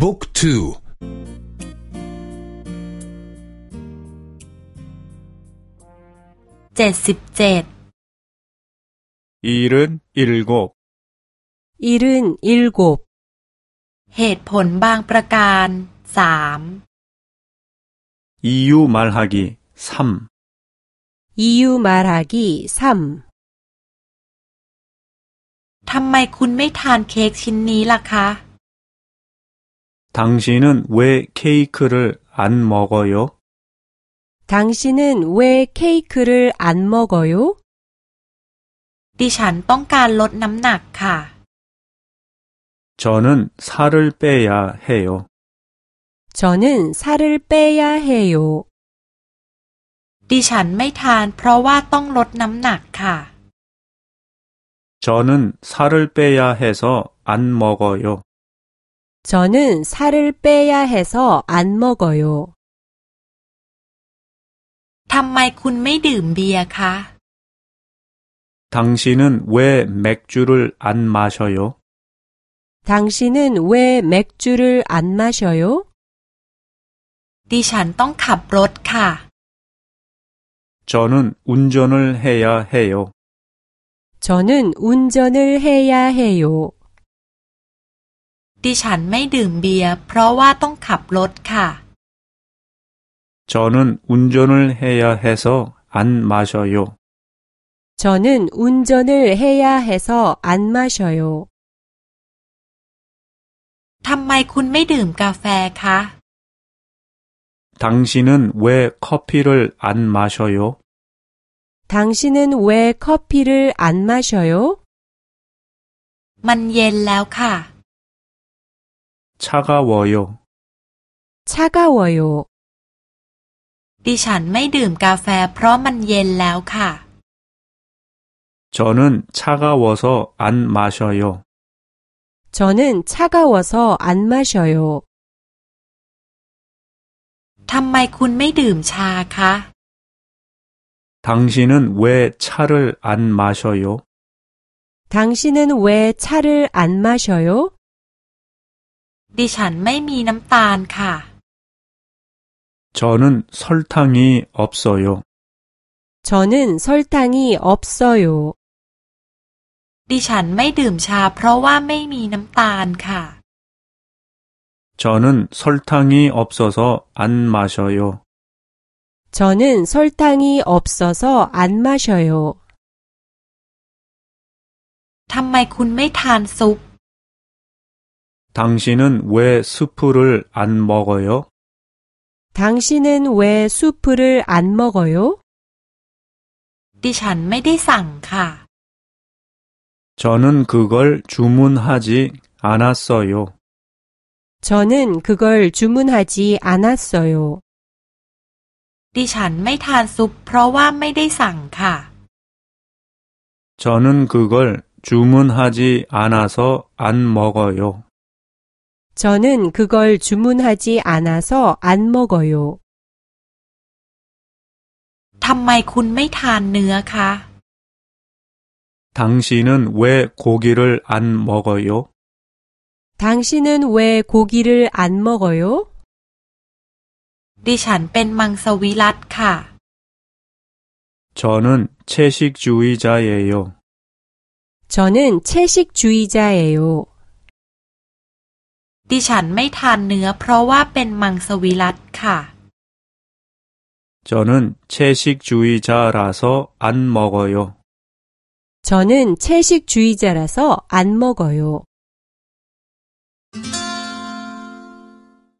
บุ๊กทูเจ็ดสิบเจ็ดอีรุนอิลกบอีรุนอิลกบเหตุผลบางประการสามอียูมาลฮากิสามอียูมาลฮากิสามทำไมคุณไม่ทานเค้กชิ้นนี้ล่ะคะ 당신은 왜 케이크를 안 먹어요? 당신은 왜 케이크를 안 먹어요? ดิฉันต้องการลดน้ำหนักค่ะ 저는 살을 빼야 해요. 저는 살을 빼야 해요. ดิฉันไม่ทานเพราะว่าต้องลดน้ำหนักค่ะ 저는 살을 빼야 해서 안 먹어요. 저는 살을 빼야 해서 안 먹어요. ทำไมคุณไม่ดื่มเบียร์คะ 당신은 왜 맥주를 안 마셔요? 당신은 왜 맥주를 안 마셔요? ดิฉันต้องขับรถค่ะ 저는 운전을 해야 해요. 저는 운전을 해야 해요. ดิฉันไม่ดื่มเบียร์เพราะว่าต้องขับรถค่ะ 저는 운전을 해야 해서 안 마셔요. 저는 운전을 해야 해서 안 마셔요. ทำไมคุณไม่ดื่มกาแฟคะ 당신은 왜 커피를 안 마셔요? 당신은 왜 커피를 안 마셔요? มันเย็นแล้วค่ะ 차가워요. 차가워요. ดิฉันไม่ดื่มกาแฟเพราะมันเย็นแล้วค่ะ 저는 차가워서 안 마셔요. 저는 차가워서 안 마셔요. ทำไมคุณไม่ดื่มชาคะ 당신은 왜 차를 안 마셔요? 당신은 왜 차를 안 마셔요? ดิฉันไม่มีน้ำตาลค่ะ 저는 설탕이 없어요. 저는 설탕이 없어요. ดิฉันไม่ดื่มชาเพราะว่าไม่มีน้ำตาลค่ะ 저는 설탕이 없어서 안 마셔요. 저는 설탕이 없어서 안 마셔요. ทำไมคุณไม่ทานซุป 당신은 왜 수프를 안 먹어요? 당신은 왜 수프를 안 먹어요? ดิฉันไม่ได้สั่งค่ะ 저는 그걸 주문하지 않았어요. 저는 그걸 주문하지 않았어요. ดิฉันไม่ทานซุปเพราะว่าไม่ได้สั่งค่ะ 저는 그걸 주문하지 않아서 안 먹어요. 저는 그걸 주문하지 않아서 안 먹어요. ทำไมคุณไม่ทานเนื้อคะ 당신은 왜 고기를 안 먹어요? 당신은 왜 고기를 안 먹어요? ดิฉันเป็นมังสวิรัตค่ะ 저는 채식주의자예요. 저는 채식주의자예요. ดิฉันไม่ทานเนื้อเพราะว่าเป็นมังสวิรัตค่ะ 저는 채식주의자라서 안 먹어요. 저는 채식주의자라서 안 먹어요.